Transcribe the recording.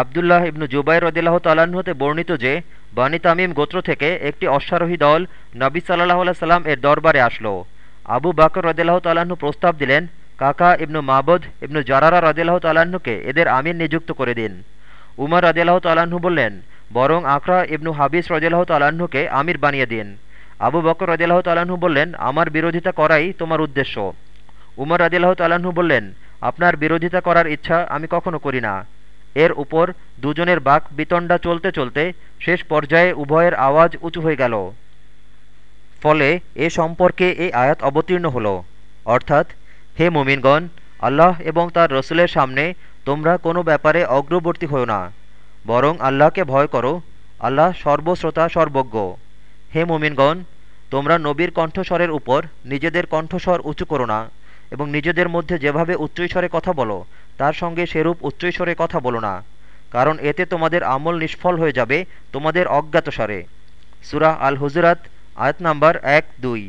আবদুল্লাহ ইবনু জুবাইর রদিল্লাহ তাল্লাহ্ন হতে বর্ণিত যে, বানি তামিম গোত্র থেকে একটি অশ্বারোহী দল নবী সাল্লাহ সাল্লাম এর দরবারে আসলো। আবু বাকর রদিল্লাহ তাল্লাহ্ন প্রস্তাব দিলেন, কাকা ইবনু মাবদ ইবনু জারারা রদিল্লাহ তাল্লাহ্নকে এদের আমির নিযুক্ত করে দিন। উমর রদিল্লাহ তাল্লাহ্ন বললেন, বরং আকরা ইবনু হাবিস রদিল্লাহ তাল্লাহ্নকে আমির বানিয়ে দিন। আবু বকর রদিল্লাহ তাল্লাহ্ন বললেন, আমার বিরোধিতা করাই তোমার উদ্দেশ্য। উমর রদিল্লাহ তাল্লাহ্ন বললেন, আপনার বিরোধিতা করার ইচ্ছা আমি কখনো করি না। এর উপর দুজনের বাক বিতণ্ডা চলতে চলতে শেষ পর্যায়ে উভয়ের আওয়াজ উঁচু হয়ে গেল। ফলে এ সম্পর্কে এই আয়াত অবতীর্ণ হল। অর্থাৎ, হে মুমিনগণ, আল্লাহ এবং তার রসুলের সামনে তোমরা কোনো ব্যাপারে অগ্রবর্তী হও না। বরং আল্লাহকে ভয় করো, আল্লাহ সর্বশ্রোতা, সর্বজ্ঞ। হে মুমিনগণ, তোমরা নবীর কণ্ঠস্বরের উপর নিজেদের কণ্ঠস্বর উঁচু করো না এবং নিজেদের মধ্যে যেভাবে উচ্চৈস্বরে কথা বলো তার সঙ্গে সেরূপ উচ্চৈস্বরে কথা বলো না, কারণ এতে তোমাদের আমল নিষ্ফল হয়ে যাবে তোমাদের অজ্ঞাতসারে। সুরাহ আল হুজরাত আয়াত নাম্বার এক দুই।